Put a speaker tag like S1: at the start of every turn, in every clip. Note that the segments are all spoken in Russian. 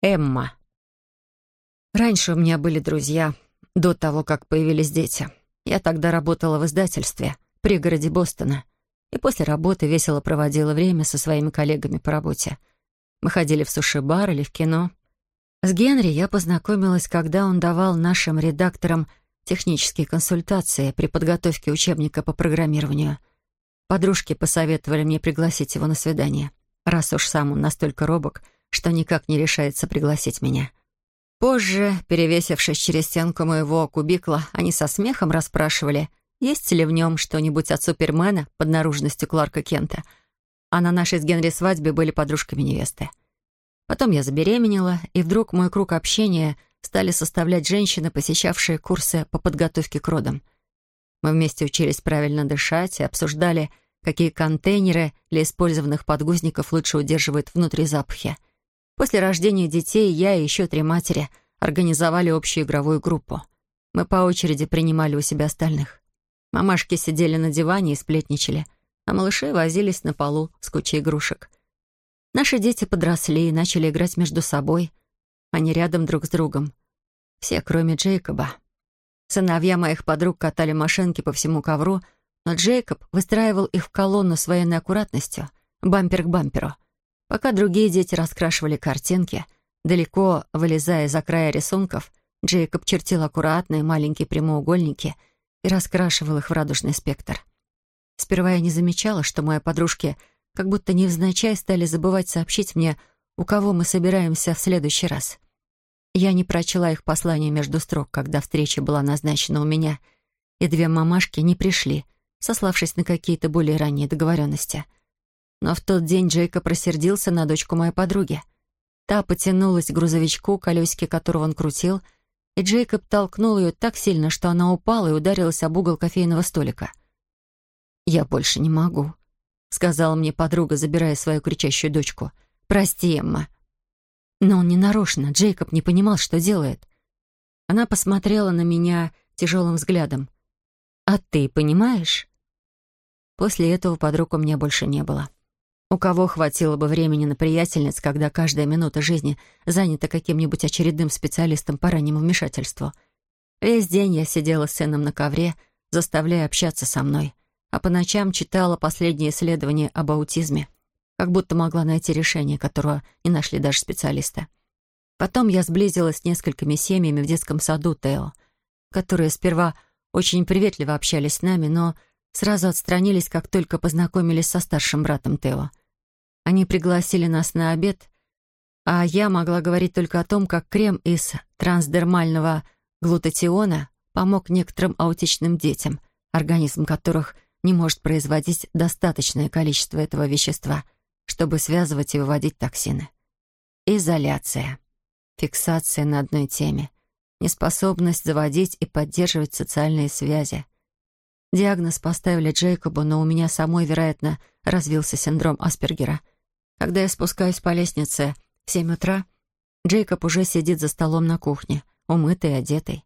S1: Эмма. Раньше у меня были друзья, до того, как появились дети. Я тогда работала в издательстве, в пригороде Бостона, и после работы весело проводила время со своими коллегами по работе. Мы ходили в суши-бар или в кино. С Генри я познакомилась, когда он давал нашим редакторам технические консультации при подготовке учебника по программированию. Подружки посоветовали мне пригласить его на свидание, раз уж сам он настолько робок — что никак не решается пригласить меня. Позже, перевесившись через стенку моего кубикла, они со смехом расспрашивали, есть ли в нем что-нибудь от Супермена под наружностью Кларка Кента. А на нашей с Генри свадьбе были подружками невесты. Потом я забеременела, и вдруг мой круг общения стали составлять женщины, посещавшие курсы по подготовке к родам. Мы вместе учились правильно дышать и обсуждали, какие контейнеры для использованных подгузников лучше удерживают внутри запахи — После рождения детей я и еще три матери организовали общую игровую группу. Мы по очереди принимали у себя остальных. Мамашки сидели на диване и сплетничали, а малыши возились на полу с кучей игрушек. Наши дети подросли и начали играть между собой, они рядом друг с другом. Все, кроме Джейкоба. Сыновья моих подруг катали машинки по всему ковру, но Джейкоб выстраивал их в колонну с военной аккуратностью, бампер к бамперу — Пока другие дети раскрашивали картинки, далеко вылезая за края рисунков, Джейкоб чертил аккуратные маленькие прямоугольники и раскрашивал их в радужный спектр. Сперва я не замечала, что мои подружки как будто невзначай стали забывать сообщить мне, у кого мы собираемся в следующий раз. Я не прочла их послание между строк, когда встреча была назначена у меня, и две мамашки не пришли, сославшись на какие-то более ранние договоренности — но в тот день Джейкоб рассердился на дочку моей подруги. Та потянулась к грузовичку, колесики которого он крутил, и Джейкоб толкнул ее так сильно, что она упала и ударилась об угол кофейного столика. «Я больше не могу», — сказала мне подруга, забирая свою кричащую дочку. «Прости, Эмма». Но он не нарочно, Джейкоб не понимал, что делает. Она посмотрела на меня тяжелым взглядом. «А ты понимаешь?» После этого подруг у меня больше не было. У кого хватило бы времени на приятельниц, когда каждая минута жизни занята каким-нибудь очередным специалистом по раннему вмешательству? Весь день я сидела с сыном на ковре, заставляя общаться со мной, а по ночам читала последние исследования об аутизме, как будто могла найти решение, которого не нашли даже специалисты. Потом я сблизилась с несколькими семьями в детском саду Тео, которые сперва очень приветливо общались с нами, но сразу отстранились, как только познакомились со старшим братом Тео. Они пригласили нас на обед, а я могла говорить только о том, как крем из трансдермального глутатиона помог некоторым аутичным детям, организм которых не может производить достаточное количество этого вещества, чтобы связывать и выводить токсины. Изоляция. Фиксация на одной теме. Неспособность заводить и поддерживать социальные связи. Диагноз поставили Джейкобу, но у меня самой, вероятно, развился синдром Аспергера — когда я спускаюсь по лестнице в семь утра, Джейкоб уже сидит за столом на кухне, умытый и одетый.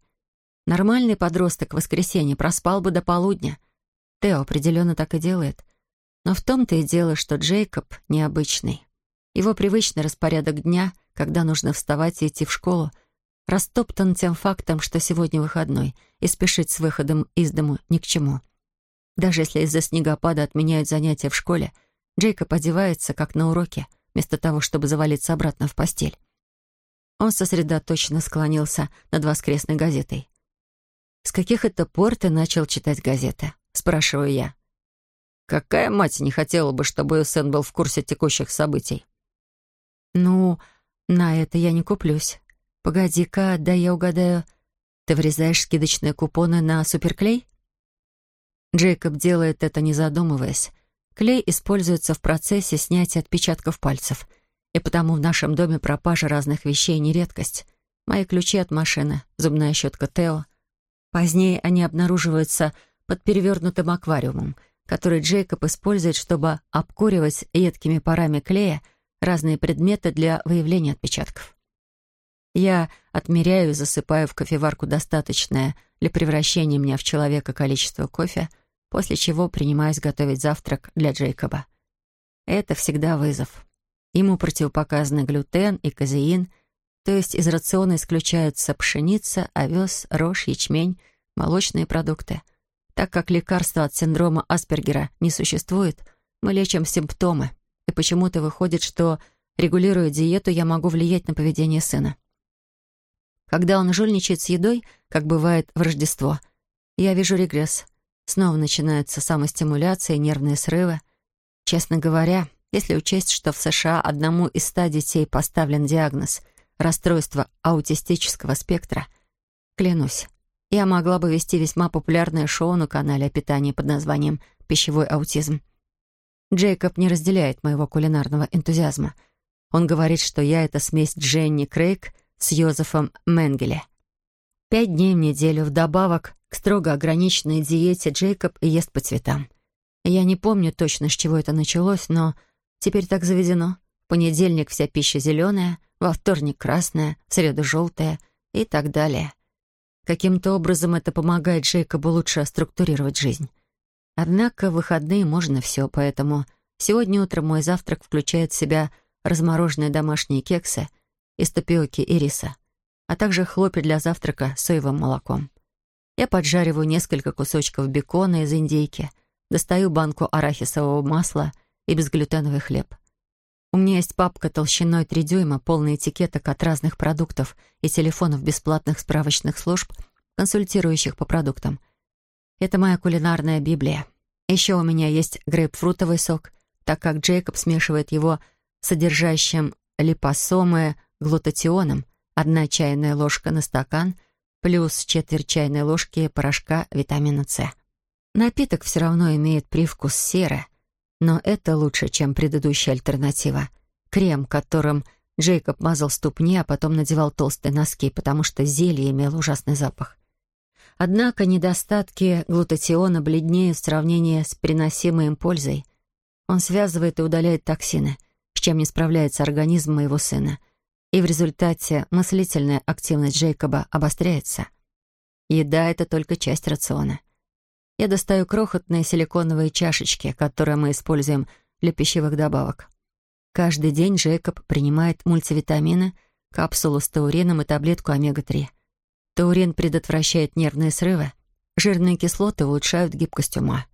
S1: Нормальный подросток в воскресенье проспал бы до полудня. Тео определенно так и делает. Но в том-то и дело, что Джейкоб необычный. Его привычный распорядок дня, когда нужно вставать и идти в школу, растоптан тем фактом, что сегодня выходной, и спешить с выходом из дому ни к чему. Даже если из-за снегопада отменяют занятия в школе, Джейкоб одевается, как на уроке, вместо того, чтобы завалиться обратно в постель. Он сосредоточенно склонился над воскресной газетой. «С каких это пор ты начал читать газеты?» — спрашиваю я. «Какая мать не хотела бы, чтобы ее сын был в курсе текущих событий?» «Ну, на это я не куплюсь. Погоди-ка, да я угадаю. Ты врезаешь скидочные купоны на суперклей?» Джейкоб делает это, не задумываясь, Клей используется в процессе снятия отпечатков пальцев, и потому в нашем доме пропажа разных вещей не редкость. Мои ключи от машины, зубная щетка Тео. Позднее они обнаруживаются под перевернутым аквариумом, который Джейкоб использует, чтобы обкуривать едкими парами клея разные предметы для выявления отпечатков. Я отмеряю и засыпаю в кофеварку достаточное для превращения меня в человека количество кофе — после чего принимаюсь готовить завтрак для Джейкоба. Это всегда вызов. Ему противопоказаны глютен и казеин, То есть из рациона исключаются пшеница, овес, рожь, ячмень, молочные продукты. Так как лекарства от синдрома Аспергера не существует, мы лечим симптомы. И почему-то выходит, что, регулируя диету, я могу влиять на поведение сына. Когда он жульничает с едой, как бывает в Рождество, я вижу регресс. Снова начинаются самостимуляция и нервные срывы. Честно говоря, если учесть, что в США одному из ста детей поставлен диагноз расстройство аутистического спектра, клянусь, я могла бы вести весьма популярное шоу на канале о питании под названием «Пищевой аутизм». Джейкоб не разделяет моего кулинарного энтузиазма. Он говорит, что я — это смесь Дженни Крейг с Йозефом Менгеле. Пять дней в неделю вдобавок к строго ограниченной диете Джейкоб ест по цветам. Я не помню точно, с чего это началось, но теперь так заведено. В понедельник вся пища зеленая, во вторник красная, в среду желтая и так далее. Каким-то образом это помогает Джейкобу лучше структурировать жизнь. Однако в выходные можно все, поэтому сегодня утром мой завтрак включает в себя размороженные домашние кексы из тапиоки и риса, а также хлопья для завтрака с соевым молоком. Я поджариваю несколько кусочков бекона из индейки, достаю банку арахисового масла и безглютеновый хлеб. У меня есть папка толщиной 3 дюйма, полная этикеток от разных продуктов и телефонов бесплатных справочных служб, консультирующих по продуктам. Это моя кулинарная библия. Еще у меня есть грейпфрутовый сок, так как Джейкоб смешивает его с содержащим липосомы глутатионом, одна чайная ложка на стакан, плюс четверть чайной ложки порошка витамина С. Напиток все равно имеет привкус серы, но это лучше, чем предыдущая альтернатива. Крем, которым Джейкоб мазал ступни, а потом надевал толстые носки, потому что зелье имело ужасный запах. Однако недостатки глутатиона бледнеют в сравнении с приносимой им пользой. Он связывает и удаляет токсины, с чем не справляется организм моего сына. И в результате мыслительная активность Джейкоба обостряется. Еда — это только часть рациона — я достаю крохотные силиконовые чашечки, которые мы используем для пищевых добавок. Каждый день Джейкоб принимает мультивитамины, капсулу с таурином и таблетку омега-3. Таурин предотвращает нервные срывы, жирные кислоты улучшают гибкость ума.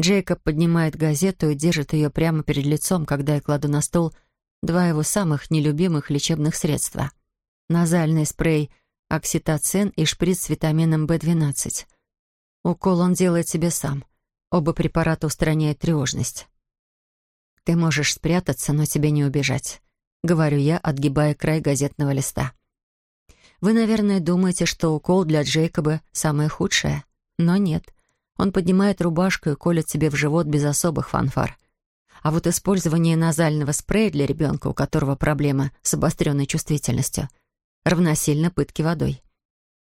S1: Джейкоб поднимает газету и держит ее прямо перед лицом, когда я кладу на стол два его самых нелюбимых лечебных средства. Назальный спрей окситоцин и шприц с витамином В12. Укол он делает себе сам. Оба препарата устраняют тревожность. «Ты можешь спрятаться, но тебе не убежать», — говорю я, отгибая край газетного листа. Вы, наверное, думаете, что укол для Джейкоба самое худшее, но нет. Он поднимает рубашку и колет себе в живот без особых фанфар. А вот использование назального спрея для ребенка, у которого проблема с обостренной чувствительностью, равносильно пытке водой.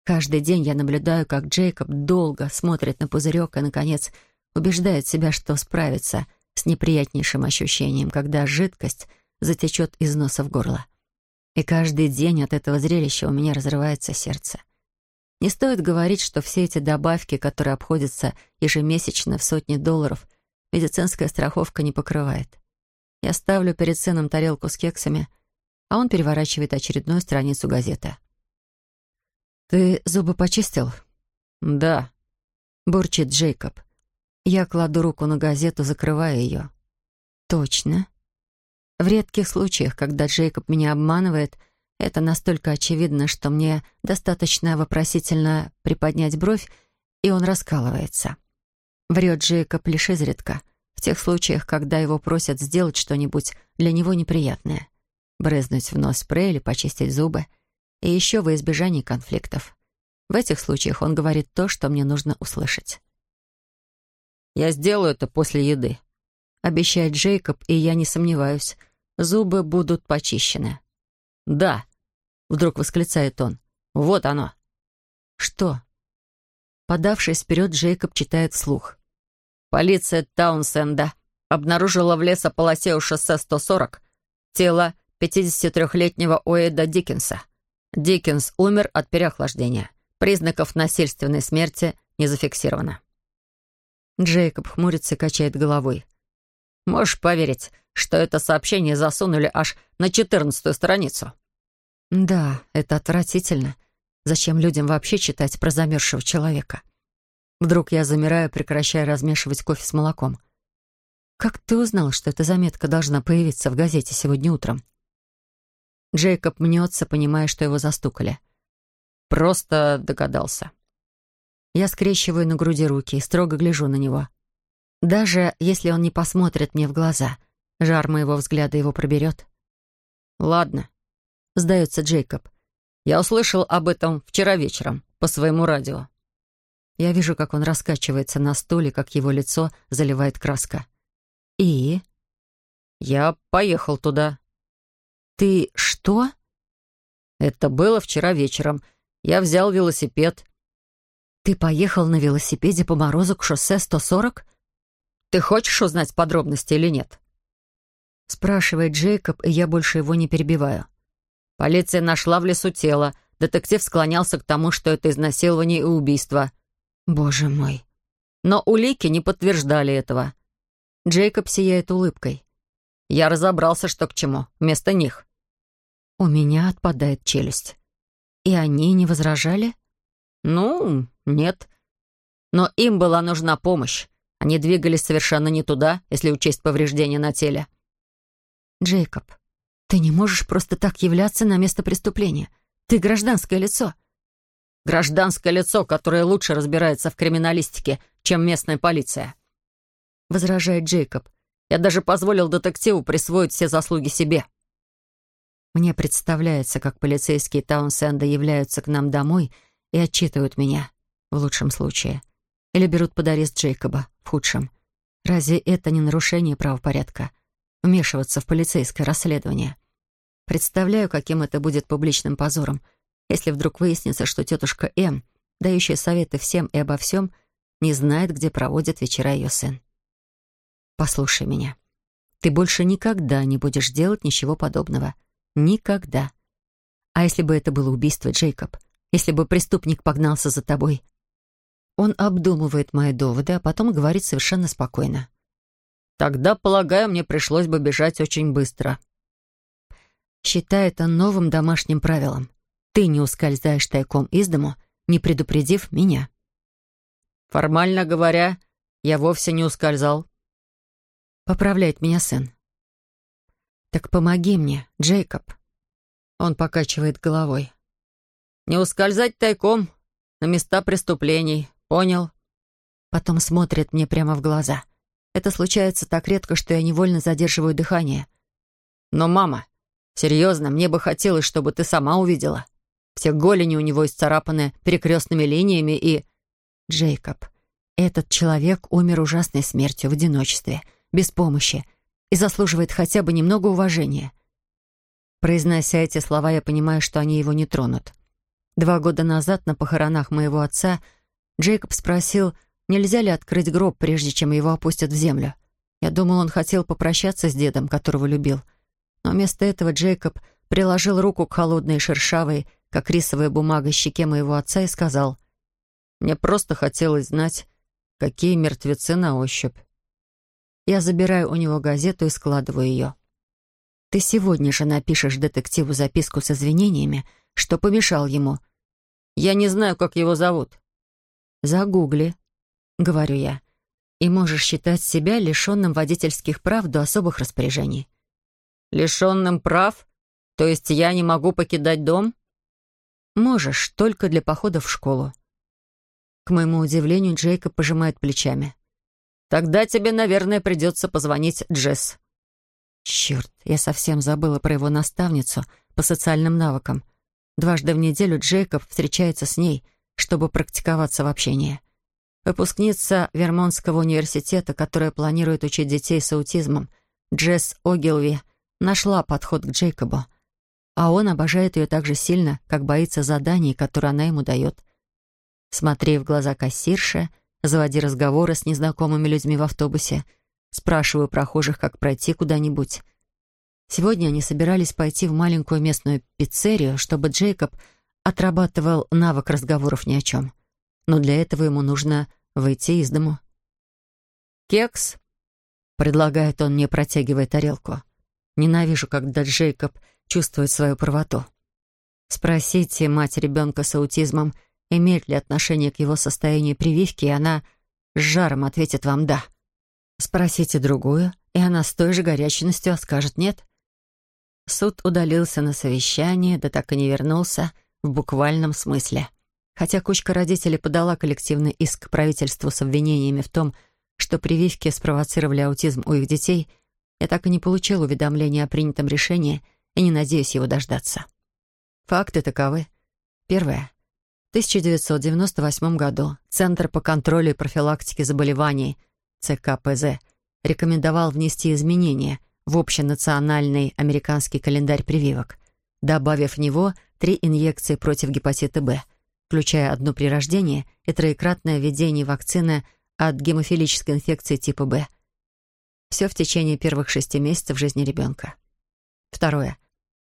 S1: Каждый день я наблюдаю, как Джейкоб долго смотрит на пузырек и, наконец, убеждает себя, что справится с неприятнейшим ощущением, когда жидкость затечет из носа в горло. И каждый день от этого зрелища у меня разрывается сердце. Не стоит говорить, что все эти добавки, которые обходятся ежемесячно в сотни долларов, медицинская страховка не покрывает. Я ставлю перед сыном тарелку с кексами, а он переворачивает очередную страницу газеты. «Ты зубы почистил?»
S2: «Да», —
S1: бурчит Джейкоб. Я кладу руку на газету, закрывая ее. «Точно?» В редких случаях, когда Джейкоб меня обманывает, это настолько очевидно, что мне достаточно вопросительно приподнять бровь, и он раскалывается. Врет Джейкоб лишь изредка, в тех случаях, когда его просят сделать что-нибудь для него неприятное. Брызнуть в нос спрей или почистить зубы — и еще во избежание конфликтов. В этих случаях он говорит то, что мне нужно услышать.
S2: «Я сделаю это после еды», —
S1: обещает Джейкоб, и я не сомневаюсь. Зубы будут почищены.
S2: «Да», — вдруг восклицает он. «Вот оно».
S1: «Что?» Подавшись вперед, Джейкоб читает вслух.
S2: «Полиция Таунсенда обнаружила в лесополосе у шоссе 140 тело 53-летнего Уэйда Диккенса. Диккенс умер от переохлаждения. Признаков насильственной смерти не зафиксировано.
S1: Джейкоб хмурится и качает головой.
S2: «Можешь поверить, что это сообщение засунули аж на четырнадцатую страницу?»
S1: Да, это отвратительно. Зачем людям вообще читать про замерзшего человека? Вдруг я замираю, прекращая размешивать кофе с молоком. «Как ты узнал, что эта заметка должна появиться в газете сегодня утром?» Джейкоб мнется, понимая, что его застукали.
S2: «Просто догадался».
S1: Я скрещиваю на груди руки и строго гляжу на него. Даже если он не посмотрит мне в глаза, жар моего взгляда его проберет.
S2: «Ладно», — сдается Джейкоб. «Я услышал об этом вчера вечером по своему радио».
S1: Я вижу, как он раскачивается на стуле, как его лицо заливает краска. «И?»
S2: «Я поехал туда».
S1: «Ты что?»
S2: «Это было вчера вечером. Я взял велосипед».
S1: «Ты поехал на велосипеде по морозу к шоссе 140?»
S2: «Ты хочешь узнать подробности или нет?»
S1: Спрашивает Джейкоб, и я больше его не перебиваю.
S2: Полиция нашла в лесу тело. Детектив склонялся к тому, что это изнасилование и убийство.
S1: Боже мой.
S2: Но улики не подтверждали этого.
S1: Джейкоб сияет улыбкой.
S2: Я разобрался, что к чему, вместо них.
S1: У меня отпадает челюсть. И они не возражали?
S2: Ну, нет. Но им была нужна помощь. Они двигались совершенно не туда, если учесть повреждения на теле.
S1: Джейкоб, ты не можешь просто так являться на место преступления. Ты гражданское лицо.
S2: Гражданское лицо, которое лучше разбирается в криминалистике, чем местная полиция. Возражает Джейкоб. Я даже позволил детективу присвоить все заслуги себе.
S1: Мне представляется, как полицейские Таунсенда являются к нам домой и отчитывают меня, в лучшем случае. Или берут под арест Джейкоба, в худшем. Разве это не нарушение правопорядка? Вмешиваться в полицейское расследование. Представляю, каким это будет публичным позором, если вдруг выяснится, что тетушка М, дающая советы всем и обо всем, не знает, где проводит вечера ее сын. Послушай меня. Ты больше никогда не будешь делать ничего подобного. Никогда. А если бы это было убийство, Джейкоб? Если бы преступник погнался за тобой? Он обдумывает мои доводы, а потом говорит совершенно спокойно.
S2: Тогда, полагаю, мне пришлось бы бежать очень быстро.
S1: Считай это новым домашним правилом. Ты не ускользаешь тайком из дому, не предупредив меня.
S2: Формально говоря, я вовсе не ускользал.
S1: Поправляет меня сын. Так помоги мне, Джейкоб. Он покачивает головой.
S2: Не ускользать тайком на места преступлений, понял?
S1: Потом смотрит мне прямо в глаза. Это случается так редко, что я невольно задерживаю дыхание.
S2: Но, мама, серьезно, мне бы хотелось, чтобы ты сама увидела. Все голени у него исцарапаны перекрестными линиями и...
S1: Джейкоб, этот человек умер ужасной смертью в одиночестве — без помощи и заслуживает хотя бы немного уважения. Произнося эти слова, я понимаю, что они его не тронут. Два года назад на похоронах моего отца Джейкоб спросил, нельзя ли открыть гроб, прежде чем его опустят в землю. Я думал, он хотел попрощаться с дедом, которого любил. Но вместо этого Джейкоб приложил руку к холодной шершавой, как рисовая бумага, щеке моего отца и сказал, «Мне просто хотелось знать, какие мертвецы на ощупь». Я забираю у него газету и складываю ее. Ты сегодня же напишешь детективу записку с извинениями, что помешал ему.
S2: Я не знаю, как его зовут.
S1: Загугли, говорю я. И можешь считать себя лишенным водительских прав до особых распоряжений.
S2: Лишенным прав? То есть я не могу покидать дом?
S1: Можешь, только для похода в школу. К моему удивлению, Джейкоб пожимает плечами.
S2: Тогда тебе, наверное, придется позвонить Джесс».
S1: Черт, я совсем забыла про его наставницу по социальным навыкам. Дважды в неделю Джейкоб встречается с ней, чтобы практиковаться в общении. Выпускница Вермонтского университета, которая планирует учить детей с аутизмом, Джесс Огилви, нашла подход к Джейкобу. А он обожает ее так же сильно, как боится заданий, которые она ему дает. Смотри в глаза кассирши, заводи разговоры с незнакомыми людьми в автобусе, спрашиваю прохожих, как пройти куда-нибудь. Сегодня они собирались пойти в маленькую местную пиццерию, чтобы Джейкоб отрабатывал навык разговоров ни о чем. Но для этого ему нужно выйти из дому.
S2: «Кекс?»
S1: — предлагает он мне, протягивая тарелку. Ненавижу, когда Джейкоб чувствует свою правоту. Спросите мать ребенка с аутизмом, имеет ли отношение к его состоянию прививки, и она с жаром ответит вам «да». Спросите другую, и она с той же горячностью скажет «нет». Суд удалился на совещание, да так и не вернулся в буквальном смысле. Хотя кучка родителей подала коллективный иск правительству с обвинениями в том, что прививки спровоцировали аутизм у их детей, я так и не получил уведомления о принятом решении и не надеюсь его дождаться. Факты таковы. Первое. В 1998 году Центр по контролю и профилактике заболеваний ЦКПЗ рекомендовал внести изменения в общенациональный американский календарь прививок, добавив в него три инъекции против гепатита Б, включая одну при рождении и троекратное введение вакцины от гемофилической инфекции типа Б. Все в течение первых шести месяцев жизни ребенка. Второе.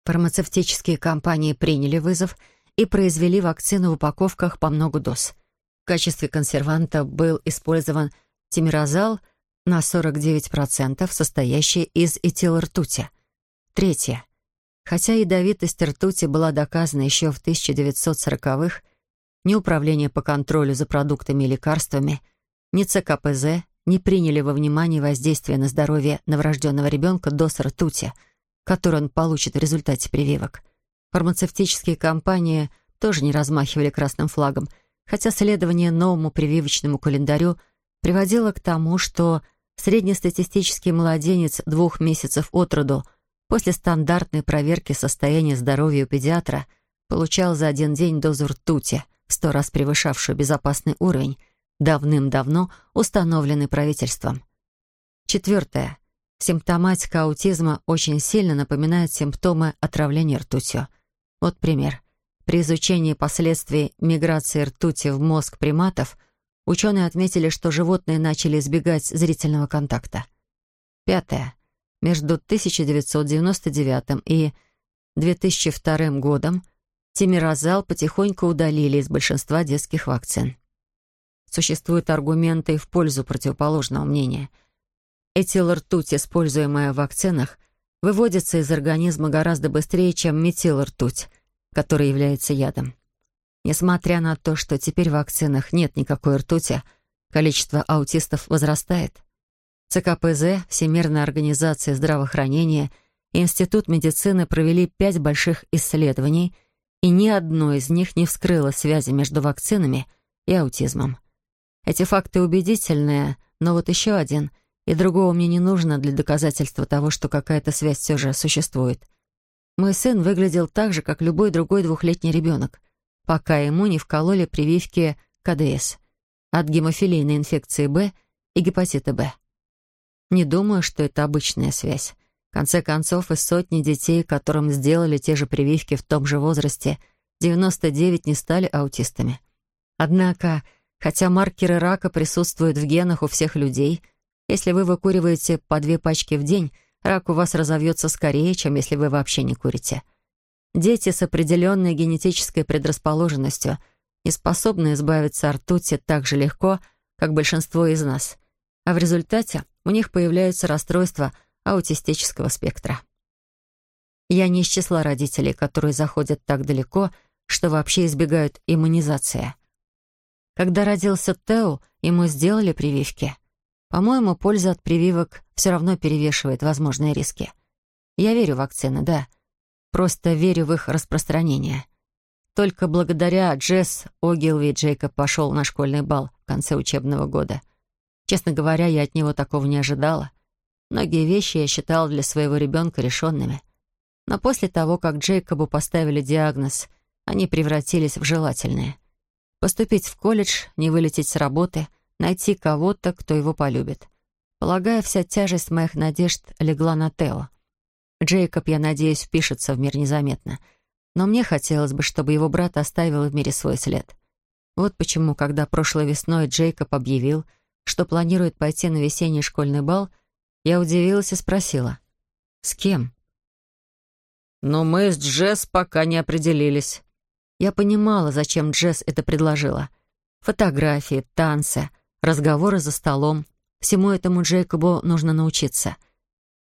S1: Фармацевтические компании приняли вызов и произвели вакцину в упаковках по много доз. В качестве консерванта был использован тимирозал – на 49%, состоящие из этилртути. Третье. Хотя ядовитость ртути была доказана еще в 1940-х, ни Управление по контролю за продуктами и лекарствами, ни ЦКПЗ не приняли во внимание воздействие на здоровье новорожденного ребенка доз ртути, который он получит в результате прививок. Фармацевтические компании тоже не размахивали красным флагом, хотя следование новому прививочному календарю приводило к тому, что Среднестатистический младенец двух месяцев от роду после стандартной проверки состояния здоровья у педиатра получал за один день дозу ртути, в сто раз превышавшую безопасный уровень, давным-давно установленный правительством. Четвертое. Симптоматика аутизма очень сильно напоминает симптомы отравления ртутью. Вот пример. При изучении последствий миграции ртути в мозг приматов – Ученые отметили, что животные начали избегать зрительного контакта. Пятое. Между 1999 и 2002 годом тимирозал потихоньку удалили из большинства детских вакцин. Существуют аргументы в пользу противоположного мнения. Этилртуть, используемая в вакцинах, выводится из организма гораздо быстрее, чем метилртуть, который является ядом. Несмотря на то, что теперь в вакцинах нет никакой ртути, количество аутистов возрастает. ЦКПЗ, Всемирная организация здравоохранения и Институт медицины провели пять больших исследований, и ни одно из них не вскрыло связи между вакцинами и аутизмом. Эти факты убедительные, но вот еще один, и другого мне не нужно для доказательства того, что какая-то связь все же существует. Мой сын выглядел так же, как любой другой двухлетний ребенок пока ему не вкололи прививки КДС от гемофилийной инфекции Б и гепатита Б. Не думаю, что это обычная связь. В конце концов, из сотни детей, которым сделали те же прививки в том же возрасте, 99 не стали аутистами. Однако, хотя маркеры рака присутствуют в генах у всех людей, если вы выкуриваете по две пачки в день, рак у вас разовьется скорее, чем если вы вообще не курите – Дети с определенной генетической предрасположенностью не способны избавиться от ртути так же легко, как большинство из нас, а в результате у них появляются расстройства аутистического спектра. Я не из числа родителей, которые заходят так далеко, что вообще избегают иммунизации. Когда родился Тео, ему сделали прививки. По-моему, польза от прививок все равно перевешивает возможные риски. Я верю в вакцины, да, Просто верю в их распространение. Только благодаря Джесс Огилви Джейкоб пошел на школьный бал в конце учебного года. Честно говоря, я от него такого не ожидала. Многие вещи я считала для своего ребенка решенными. Но после того, как Джейкобу поставили диагноз, они превратились в желательные. Поступить в колледж, не вылететь с работы, найти кого-то, кто его полюбит. Полагаю, вся тяжесть моих надежд легла на Тео. Джейкоб, я надеюсь, впишется в мир незаметно. Но мне хотелось бы, чтобы его брат оставил в мире свой след. Вот почему, когда прошлой весной Джейкоб объявил, что планирует пойти на весенний школьный бал, я удивилась и спросила, «С кем?» «Но мы с Джесс пока не определились». Я понимала, зачем Джесс это предложила. Фотографии, танцы, разговоры за столом. Всему этому Джейкобу нужно научиться —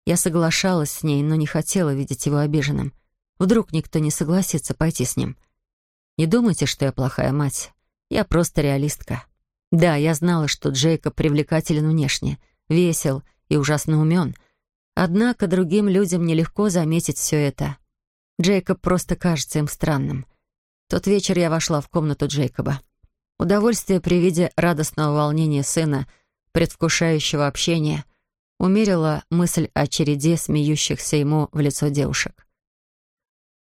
S1: я соглашалась с ней, но не хотела видеть его обиженным. Вдруг никто не согласится пойти с ним. Не думайте, что я плохая мать. Я просто реалистка. Да, я знала, что Джейкоб привлекателен внешне, весел и ужасно умен. Однако другим людям нелегко заметить все это. Джейкоб просто кажется им странным. Тот вечер я вошла в комнату Джейкоба. Удовольствие при виде радостного волнения сына, предвкушающего общения, умерило мысль о череде смеющихся ему в лицо девушек.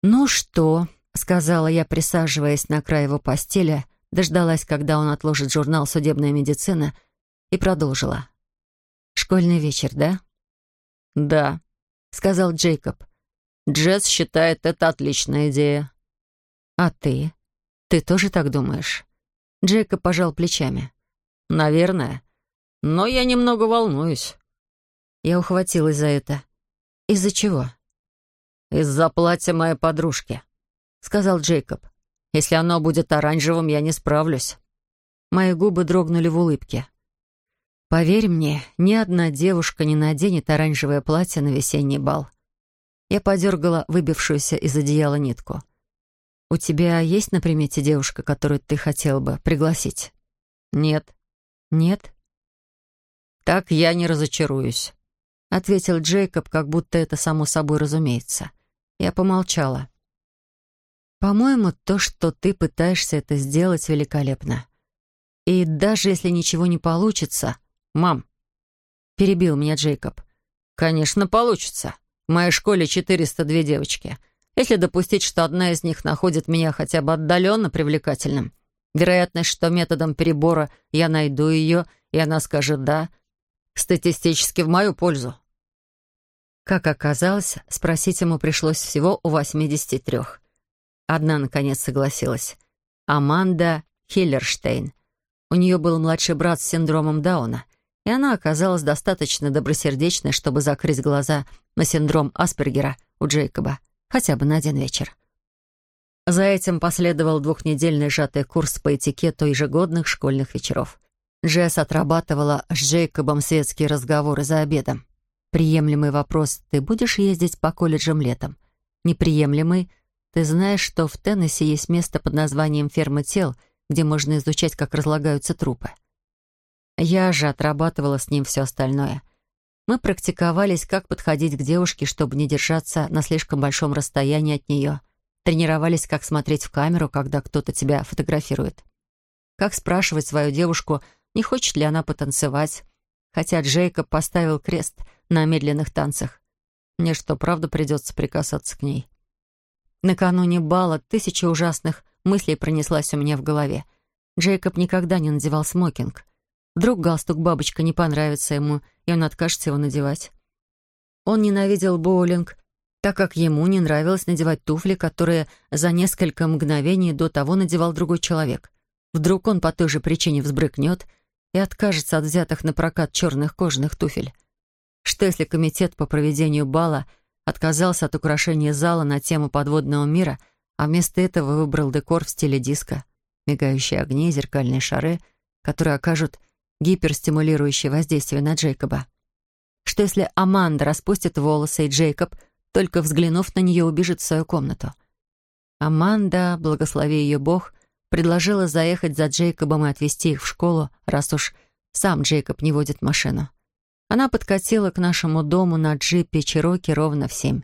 S1: «Ну что?» — сказала я, присаживаясь на край его постели, дождалась, когда он отложит журнал «Судебная медицина» и продолжила. «Школьный вечер, да?»
S2: «Да», — сказал Джейкоб. «Джесс считает это отличная идея».
S1: «А ты? Ты тоже так думаешь?» Джейкоб пожал плечами.
S2: «Наверное. Но я немного волнуюсь».
S1: Я ухватилась за это. «Из-за чего?»
S2: «Из-за платья моей подружки», — сказал Джейкоб. «Если оно будет оранжевым, я не справлюсь».
S1: Мои губы дрогнули в улыбке. Поверь мне, ни одна девушка не наденет оранжевое платье на весенний бал. Я подергала выбившуюся из одеяла нитку. «У тебя есть на примете девушка, которую ты хотел бы пригласить?»
S2: «Нет».
S1: «Нет?»
S2: «Так я не разочаруюсь», — ответил
S1: Джейкоб, как будто это само собой разумеется. Я помолчала. «По-моему, то, что ты пытаешься это сделать, великолепно. И даже если ничего не получится...»
S2: «Мам!»
S1: — перебил меня Джейкоб.
S2: «Конечно, получится. В моей школе 402 девочки. Если допустить, что одна из них находит меня хотя бы отдаленно привлекательным, вероятность, что методом перебора я найду ее, и она скажет «да», статистически в мою пользу.
S1: Как оказалось, спросить ему пришлось всего у 83. Одна, наконец, согласилась. Аманда Хиллерштейн. У нее был младший брат с синдромом Дауна, и она оказалась достаточно добросердечной, чтобы закрыть глаза на синдром Аспергера у Джейкоба хотя бы на один вечер. За этим последовал двухнедельный сжатый курс по этикету ежегодных школьных вечеров. Джесс отрабатывала с Джейкобом светские разговоры за обедом. Приемлемый вопрос «Ты будешь ездить по колледжам летом?» Неприемлемый «Ты знаешь, что в Теннесси есть место под названием «Ферма тел», где можно изучать, как разлагаются трупы?» Я же отрабатывала с ним все остальное. Мы практиковались, как подходить к девушке, чтобы не держаться на слишком большом расстоянии от нее. Тренировались, как смотреть в камеру, когда кто-то тебя фотографирует. Как спрашивать свою девушку, не хочет ли она потанцевать, хотя Джейкоб поставил крест на медленных танцах. Мне что, правда придется прикасаться к ней? Накануне бала тысяча ужасных мыслей пронеслась у меня в голове. Джейкоб никогда не надевал смокинг. Вдруг галстук-бабочка не понравится ему, и он откажется его надевать. Он ненавидел боулинг, так как ему не нравилось надевать туфли, которые за несколько мгновений до того надевал другой человек. Вдруг он по той же причине взбрыкнет — и откажется от взятых на прокат черных кожаных туфель. Что если комитет по проведению бала отказался от украшения зала на тему подводного мира, а вместо этого выбрал декор в стиле диска, мигающие огни, зеркальные шары, которые окажут гиперстимулирующее воздействие на Джейкоба? Что если Аманда распустит волосы, и Джейкоб, только взглянув на нее, убежит в свою комнату? Аманда, благослови ее Бог, Предложила заехать за Джейкобом и отвезти их в школу, раз уж сам Джейкоб не водит машину. Она подкатила к нашему дому на джипе Чироки ровно в семь.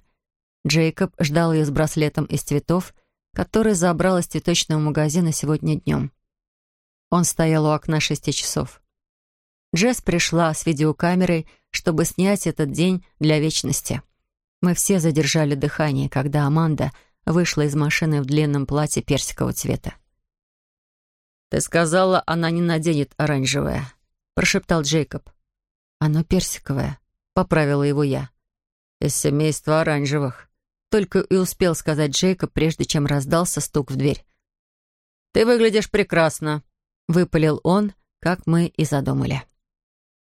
S1: Джейкоб ждал ее с браслетом из цветов, который забрал из цветочного магазина сегодня днем. Он стоял у окна шести часов. Джесс пришла с видеокамерой, чтобы снять этот день для вечности. Мы все задержали дыхание, когда Аманда вышла из машины в длинном платье персикового цвета.
S2: «Ты сказала, она не наденет оранжевое», — прошептал Джейкоб.
S1: «Оно персиковое», — поправила его я.
S2: «Из семейства оранжевых», — только и успел сказать Джейкоб, прежде чем раздался стук в дверь. «Ты выглядишь прекрасно», — выпалил он, как мы и задумали.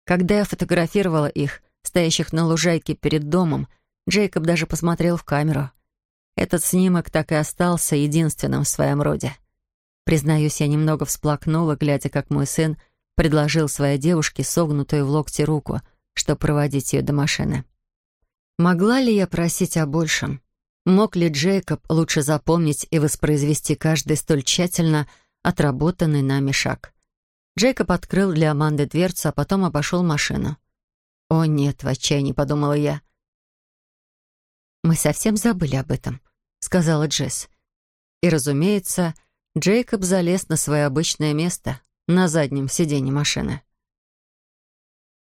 S2: Когда я фотографировала их, стоящих на лужайке перед домом, Джейкоб даже посмотрел в камеру. Этот снимок так и остался единственным в своем роде. Признаюсь, я немного всплакнула, глядя, как мой сын предложил своей девушке согнутую в локте руку, чтобы проводить ее до машины. Могла ли я просить о большем?
S1: Мог ли Джейкоб лучше запомнить и воспроизвести каждый столь тщательно отработанный нами шаг? Джейкоб открыл для Аманды дверцу, а потом обошел машину. «О нет», — в отчаянии подумала я. «Мы совсем забыли об этом», — сказала Джесс. И, разумеется, Джейкоб залез на свое обычное место на заднем сиденье машины.